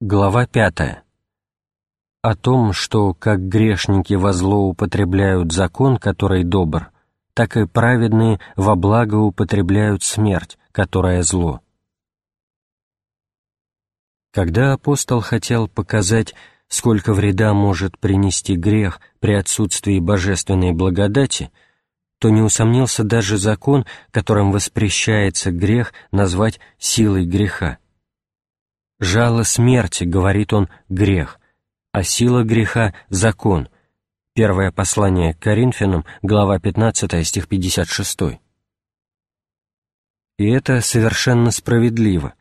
Глава 5. О том, что как грешники во зло употребляют закон, который добр, так и праведные во благо употребляют смерть, которая зло. Когда апостол хотел показать, сколько вреда может принести грех при отсутствии божественной благодати, то не усомнился даже закон, которым воспрещается грех назвать силой греха. «Жало смерти», — говорит он, — «грех», а сила греха — закон. Первое послание к Коринфянам, глава 15, стих 56. И это совершенно справедливо,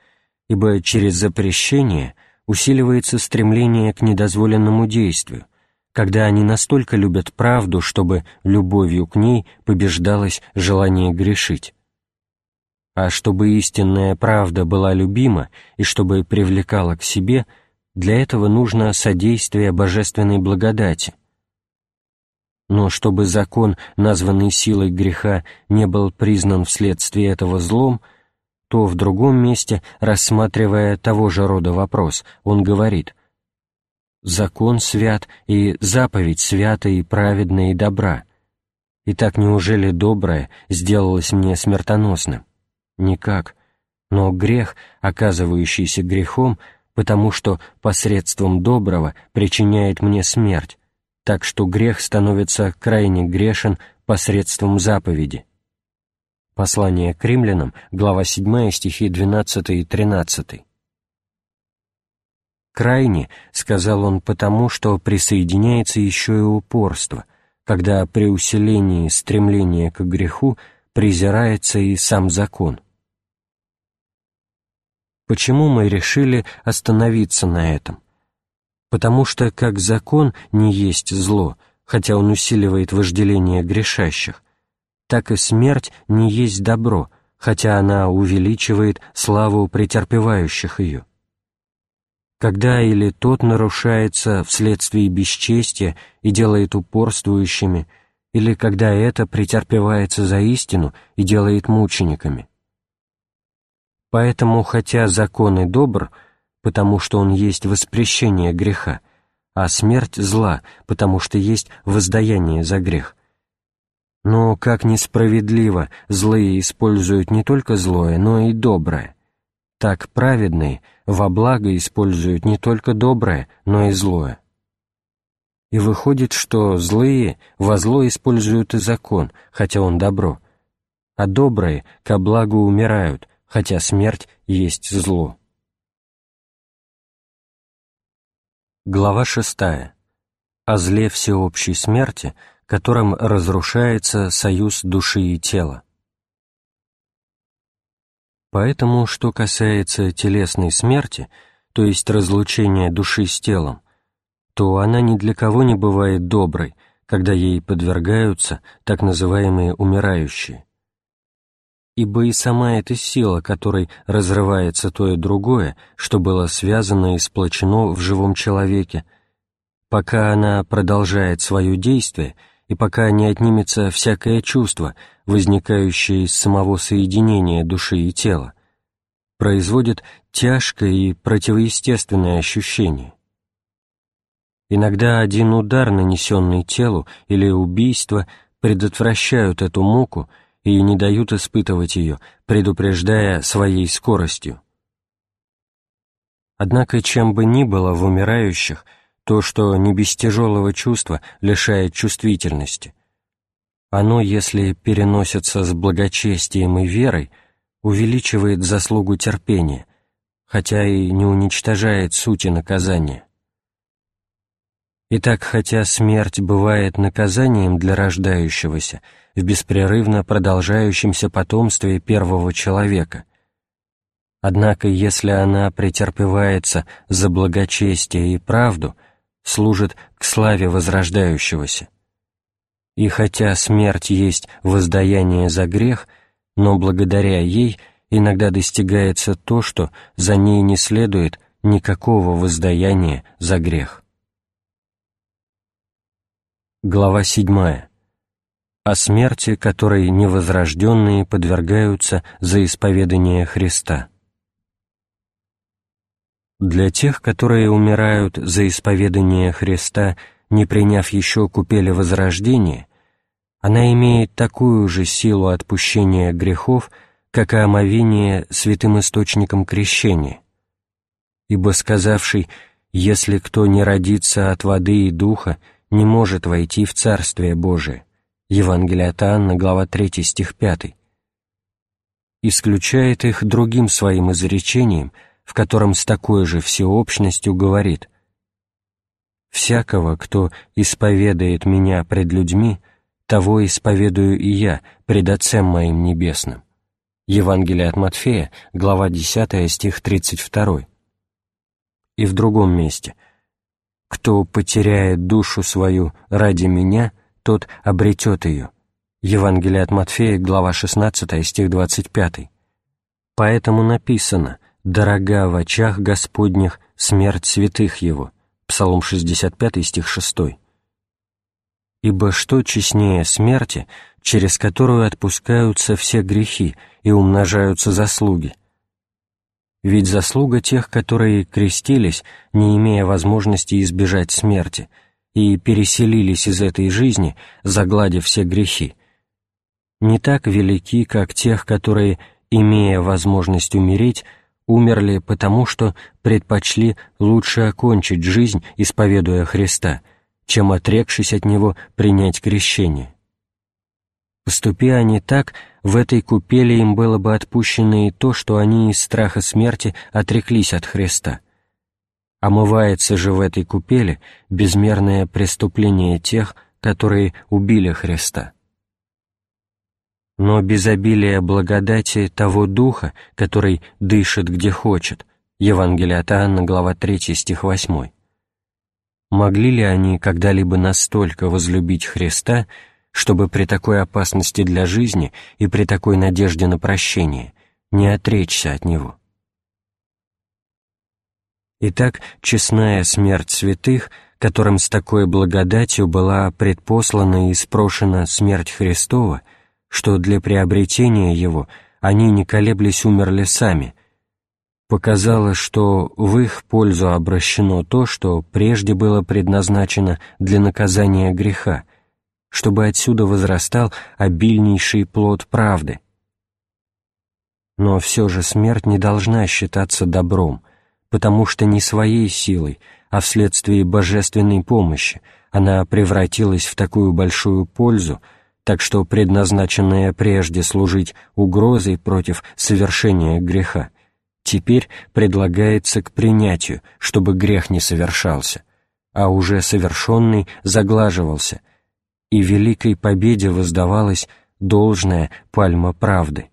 ибо через запрещение усиливается стремление к недозволенному действию, когда они настолько любят правду, чтобы любовью к ней побеждалось желание грешить а чтобы истинная правда была любима и чтобы привлекала к себе, для этого нужно содействие божественной благодати. Но чтобы закон, названный силой греха, не был признан вследствие этого злом, то в другом месте, рассматривая того же рода вопрос, он говорит «Закон свят, и заповедь свята и праведна и добра. Итак, неужели доброе сделалось мне смертоносным?» Никак. Но грех, оказывающийся грехом, потому что посредством доброго причиняет мне смерть, так что грех становится крайне грешен посредством заповеди. Послание к римлянам, глава 7, стихи 12 и 13. «Крайне», — сказал он потому, что присоединяется еще и упорство, когда при усилении стремления к греху презирается и сам закон. Почему мы решили остановиться на этом? Потому что как закон не есть зло, хотя он усиливает вожделение грешащих, так и смерть не есть добро, хотя она увеличивает славу претерпевающих ее. Когда или тот нарушается вследствие бесчестия и делает упорствующими, или когда это претерпевается за истину и делает мучениками. Поэтому, хотя закон и добр, потому что он есть воспрещение греха, а смерть зла, потому что есть воздаяние за грех. Но как несправедливо злые используют не только злое, но и доброе, так праведные во благо используют не только доброе, но и злое. И выходит, что злые во зло используют и закон, хотя он добро, а добрые ко благу умирают, хотя смерть есть зло. Глава шестая. О зле всеобщей смерти, которым разрушается союз души и тела. Поэтому, что касается телесной смерти, то есть разлучения души с телом, то она ни для кого не бывает доброй, когда ей подвергаются так называемые умирающие ибо и сама эта сила, которой разрывается то и другое, что было связано и сплочено в живом человеке, пока она продолжает свое действие и пока не отнимется всякое чувство, возникающее из самого соединения души и тела, производит тяжкое и противоестественное ощущение. Иногда один удар, нанесенный телу, или убийство предотвращают эту муку — и не дают испытывать ее, предупреждая своей скоростью. Однако, чем бы ни было в умирающих, то, что не без тяжелого чувства лишает чувствительности. Оно, если переносится с благочестием и верой, увеличивает заслугу терпения, хотя и не уничтожает сути наказания. Итак, хотя смерть бывает наказанием для рождающегося в беспрерывно продолжающемся потомстве первого человека, однако если она претерпевается за благочестие и правду, служит к славе возрождающегося. И хотя смерть есть воздаяние за грех, но благодаря ей иногда достигается то, что за ней не следует никакого воздаяния за грех. Глава 7. О смерти, которой невозрожденные подвергаются за исповедание Христа. Для тех, которые умирают за исповедание Христа, не приняв еще купели возрождения, она имеет такую же силу отпущения грехов, как и омовение святым источником крещения. Ибо сказавший «Если кто не родится от воды и духа, не может войти в Царствие Божие» Евангелие от Анна, глава 3, стих 5, исключает их другим своим изречением, в котором с такой же всеобщностью говорит «Всякого, кто исповедает Меня пред людьми, того исповедую и я пред Отцем Моим Небесным». Евангелие от Матфея, глава 10, стих 32. И в другом месте «Кто потеряет душу свою ради Меня, тот обретет ее». Евангелие от Матфея, глава 16, стих 25. «Поэтому написано, дорога в очах Господних смерть святых Его». Псалом 65, стих 6. «Ибо что честнее смерти, через которую отпускаются все грехи и умножаются заслуги?» Ведь заслуга тех, которые крестились, не имея возможности избежать смерти, и переселились из этой жизни, загладив все грехи, не так велики, как тех, которые, имея возможность умереть, умерли потому, что предпочли лучше окончить жизнь, исповедуя Христа, чем, отрекшись от Него, принять крещение. Поступи они так, в этой купели им было бы отпущено и то, что они из страха смерти отреклись от Христа. Омывается же в этой купели безмерное преступление тех, которые убили Христа но без обилия благодати того Духа, который дышит где хочет, Евангелие от Иоанна, глава 3, стих 8. Могли ли они когда-либо настолько возлюбить Христа, чтобы при такой опасности для жизни и при такой надежде на прощение не отречься от Него? Итак, честная смерть святых, которым с такой благодатью была предпослана и спрошена смерть Христова — что для приобретения его они, не колеблясь, умерли сами, показало, что в их пользу обращено то, что прежде было предназначено для наказания греха, чтобы отсюда возрастал обильнейший плод правды. Но все же смерть не должна считаться добром, потому что не своей силой, а вследствие божественной помощи она превратилась в такую большую пользу, так что предназначенное прежде служить угрозой против совершения греха, теперь предлагается к принятию, чтобы грех не совершался, а уже совершенный заглаживался, и великой победе воздавалась должная пальма правды.